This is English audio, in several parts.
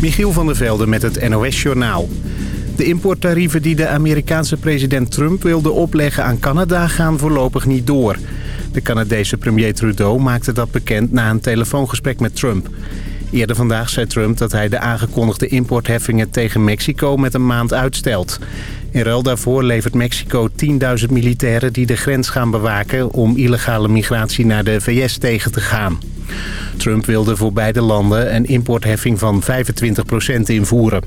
Michiel van der Velde met het NOS-journaal. De importtarieven die de Amerikaanse president Trump wilde opleggen aan Canada gaan voorlopig niet door. De Canadese premier Trudeau maakte dat bekend na een telefoongesprek met Trump. Eerder vandaag zei Trump dat hij de aangekondigde importheffingen tegen Mexico met een maand uitstelt. In ruil daarvoor levert Mexico 10.000 militairen die de grens gaan bewaken om illegale migratie naar de VS tegen te gaan. Trump wilde voor beide landen een importheffing van 25% invoeren.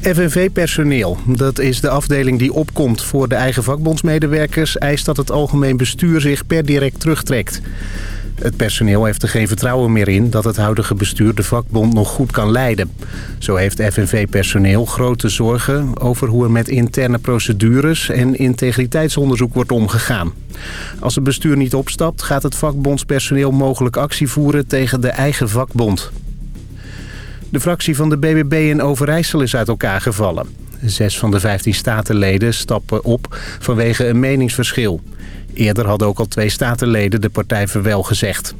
FNV-personeel, dat is de afdeling die opkomt voor de eigen vakbondsmedewerkers... eist dat het algemeen bestuur zich per direct terugtrekt. Het personeel heeft er geen vertrouwen meer in dat het huidige bestuur de vakbond nog goed kan leiden. Zo heeft FNV-personeel grote zorgen over hoe er met interne procedures en integriteitsonderzoek wordt omgegaan. Als het bestuur niet opstapt gaat het vakbondspersoneel mogelijk actie voeren tegen de eigen vakbond. De fractie van de BBB in Overijssel is uit elkaar gevallen. Zes van de 15 statenleden stappen op vanwege een meningsverschil. Eerder hadden ook al twee statenleden de partij verwel gezegd.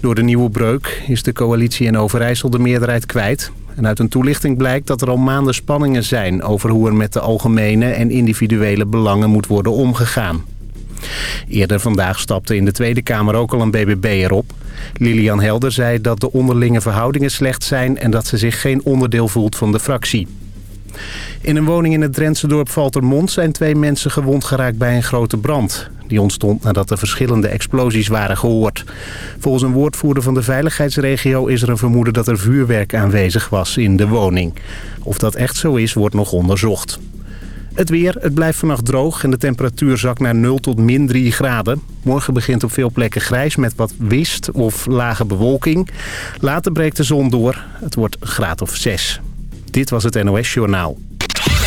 Door de nieuwe breuk is de coalitie in Overijssel de meerderheid kwijt. En uit een toelichting blijkt dat er al maanden spanningen zijn... over hoe er met de algemene en individuele belangen moet worden omgegaan. Eerder vandaag stapte in de Tweede Kamer ook al een BBB erop. Lilian Helder zei dat de onderlinge verhoudingen slecht zijn... en dat ze zich geen onderdeel voelt van de fractie. In een woning in het Drentse dorp Valtermond zijn twee mensen gewond geraakt bij een grote brand. Die ontstond nadat er verschillende explosies waren gehoord. Volgens een woordvoerder van de veiligheidsregio is er een vermoeden dat er vuurwerk aanwezig was in de woning. Of dat echt zo is, wordt nog onderzocht. Het weer, het blijft vannacht droog en de temperatuur zakt naar 0 tot min 3 graden. Morgen begint op veel plekken grijs met wat wist of lage bewolking. Later breekt de zon door. Het wordt graad of 6. Dit was het NOS Journaal.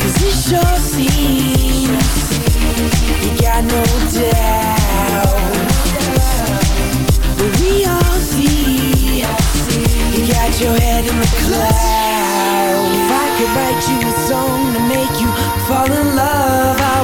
Cause it sure seems You got no doubt. But we all see. You got your head in the clouds. If I could write you a song to make you fall in love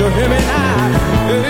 you hear me now?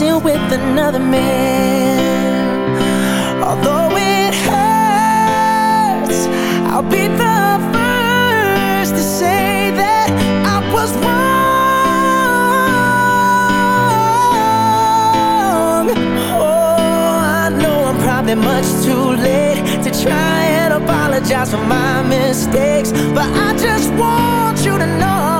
dancing with another man. Although it hurts, I'll be the first to say that I was wrong. Oh, I know I'm probably much too late to try and apologize for my mistakes, but I just want you to know.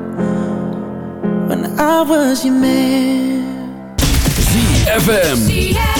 when I was your man. ZFM.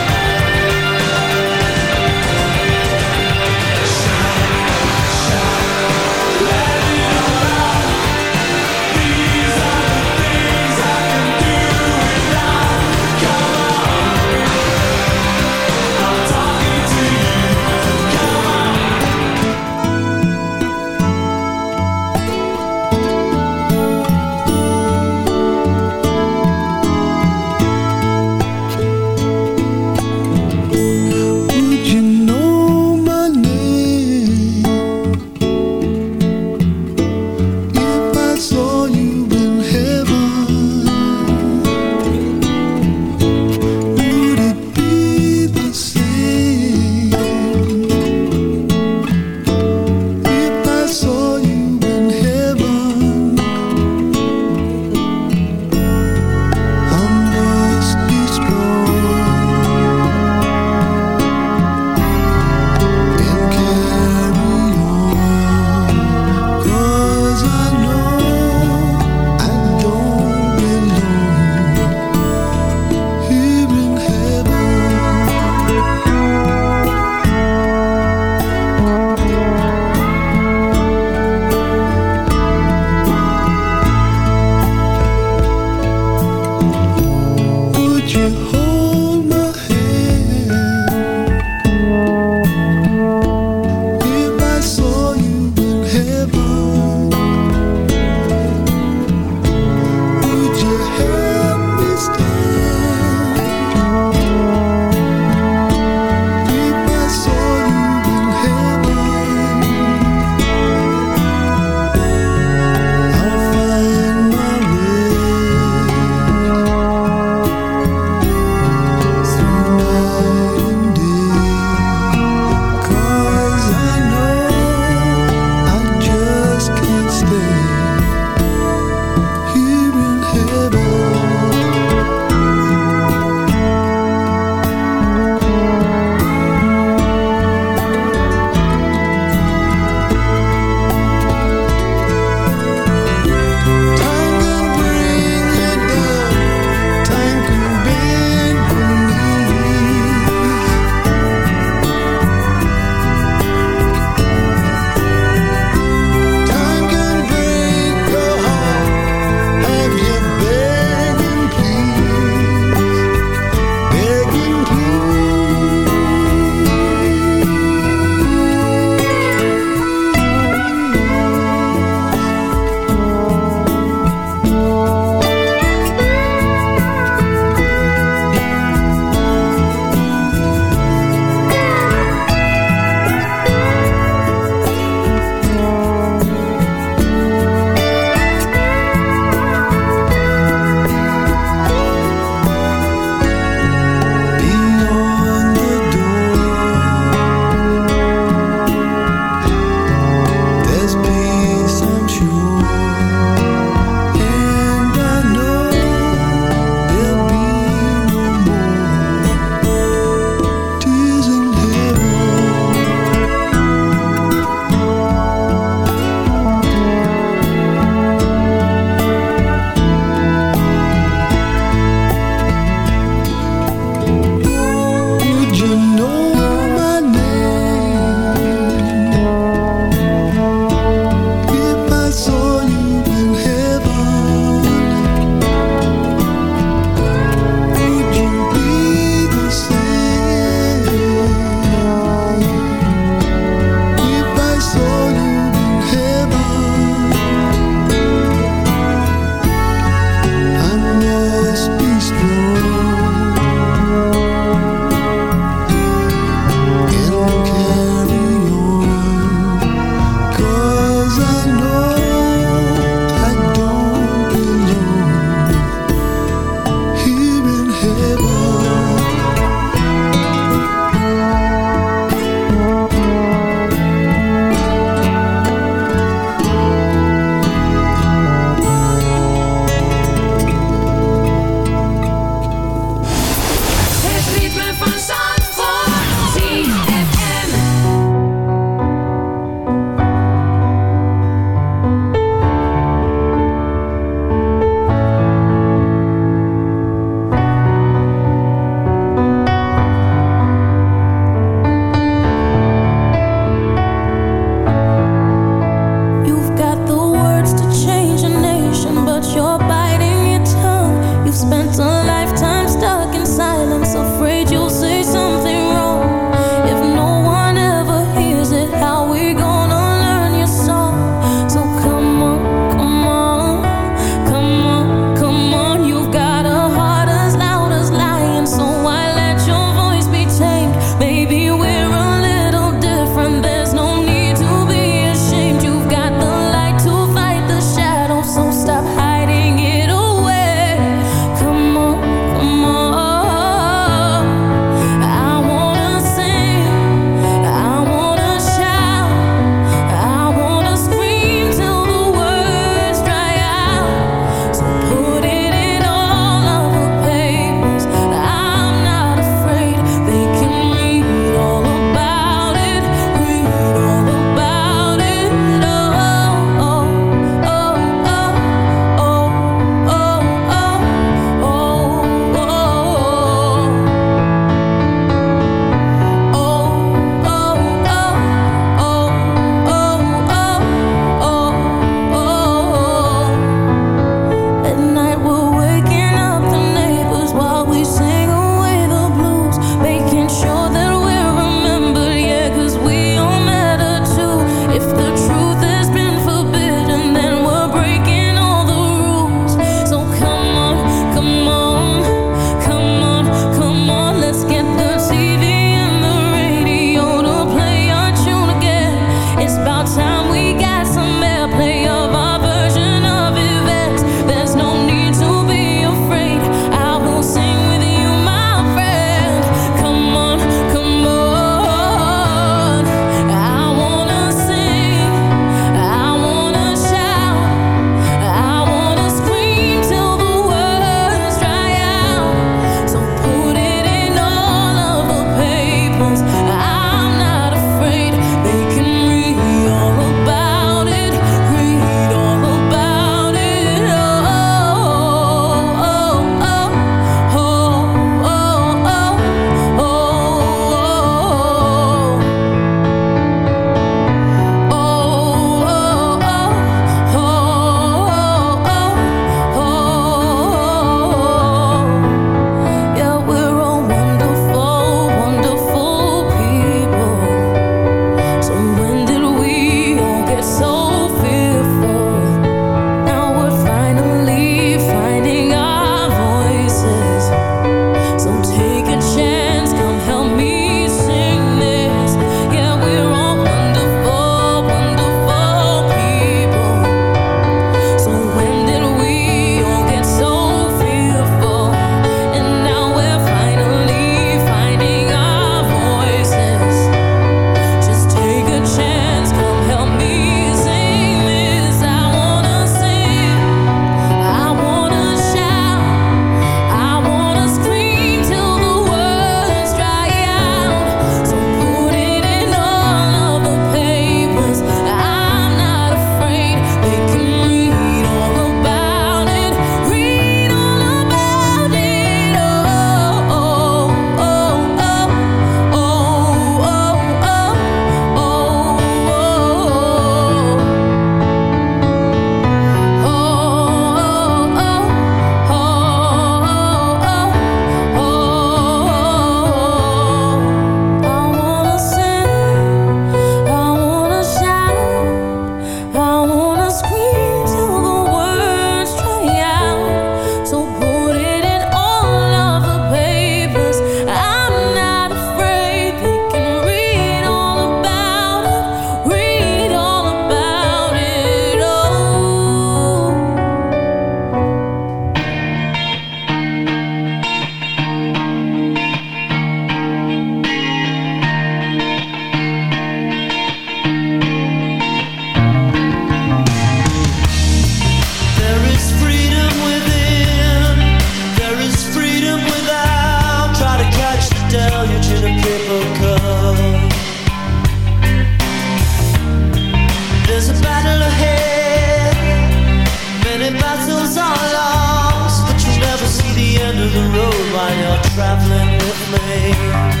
Hole in the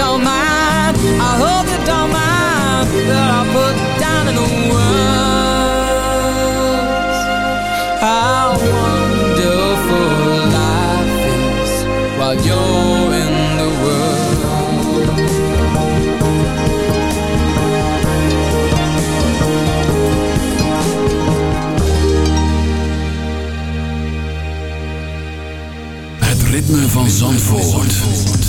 don't mind I hope you don't mind That I put down in the words How wonderful life is While you're in the world Het ritme van Zandvoort.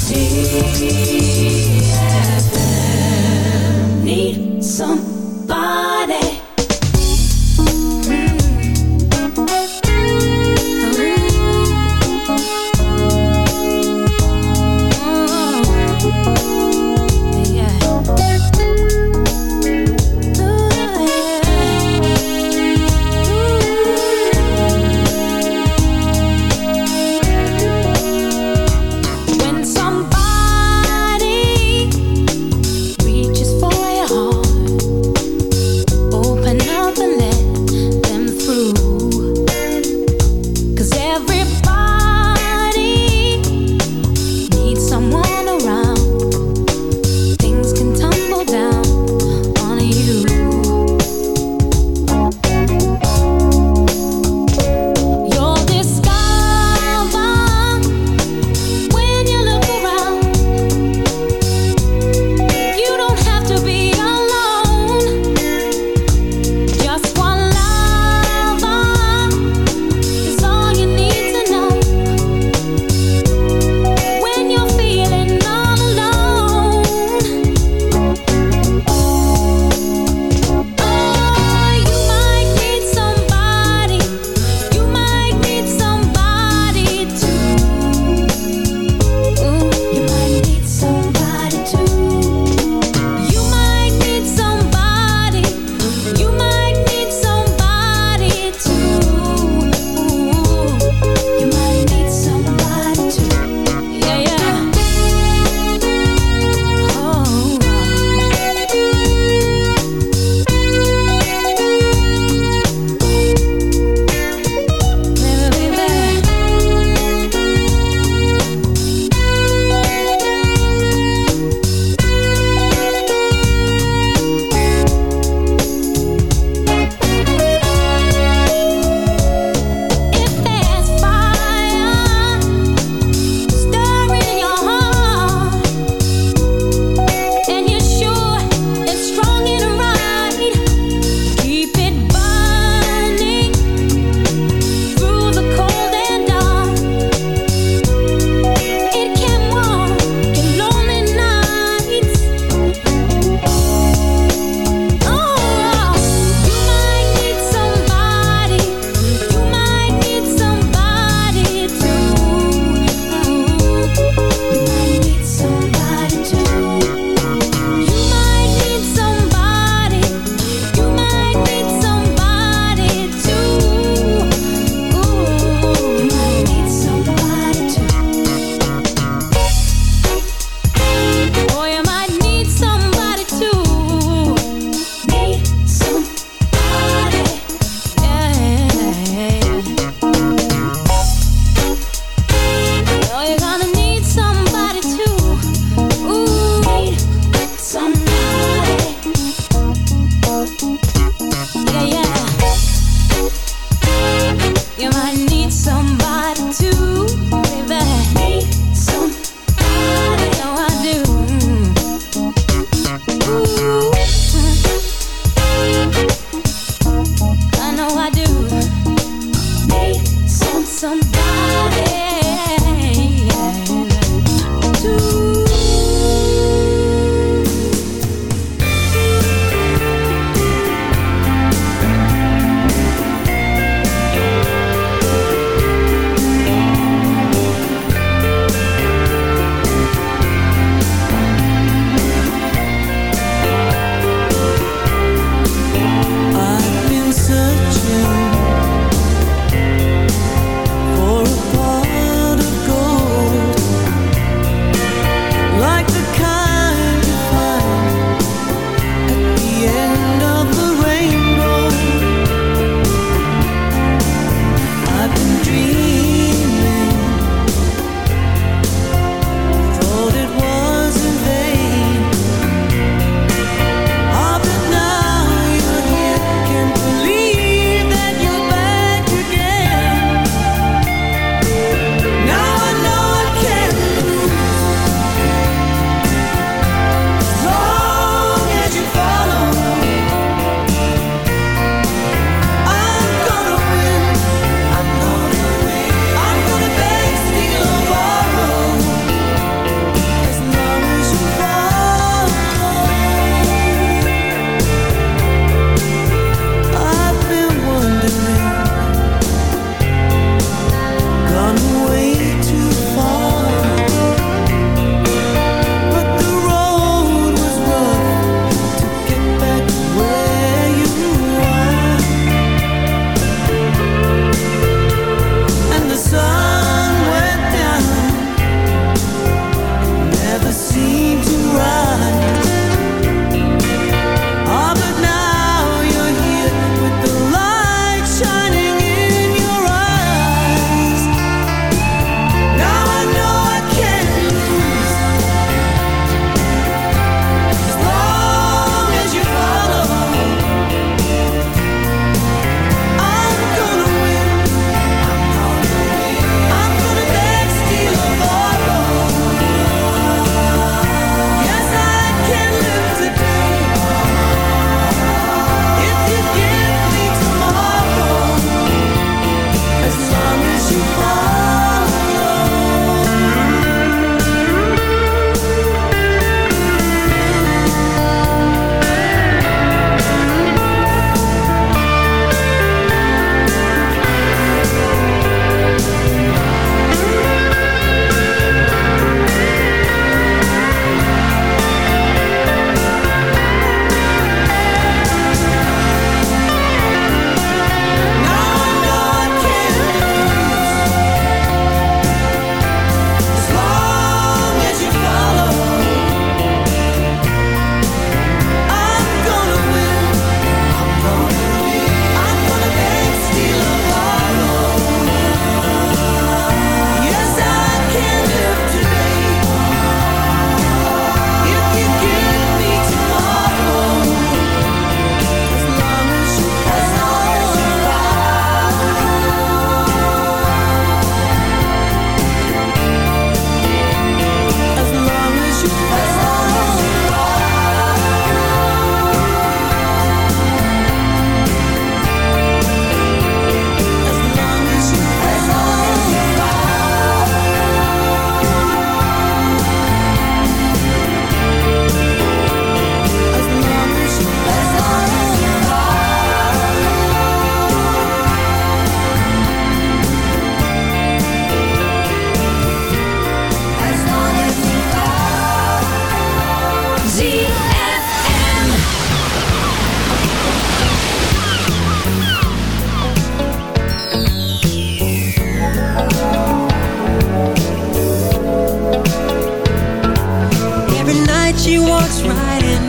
Need somebody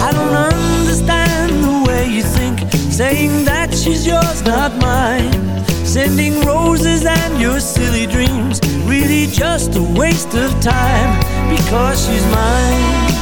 I don't understand the way you think, saying that she's yours, not mine. Sending roses and your silly dreams, really just a waste of time because she's mine.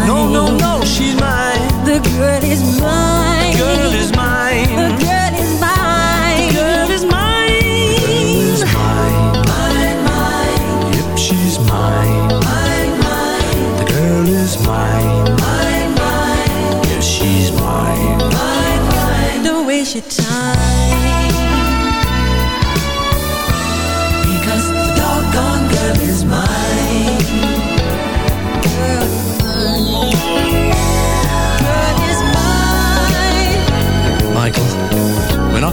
mine. No, no, no, she's mine. The girl is mine. Girl is mine.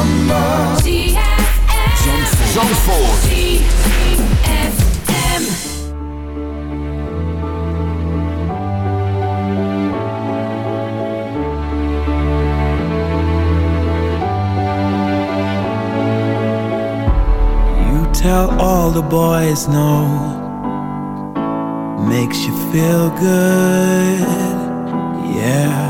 summer. You tell all the boys no. Makes you feel good. Yeah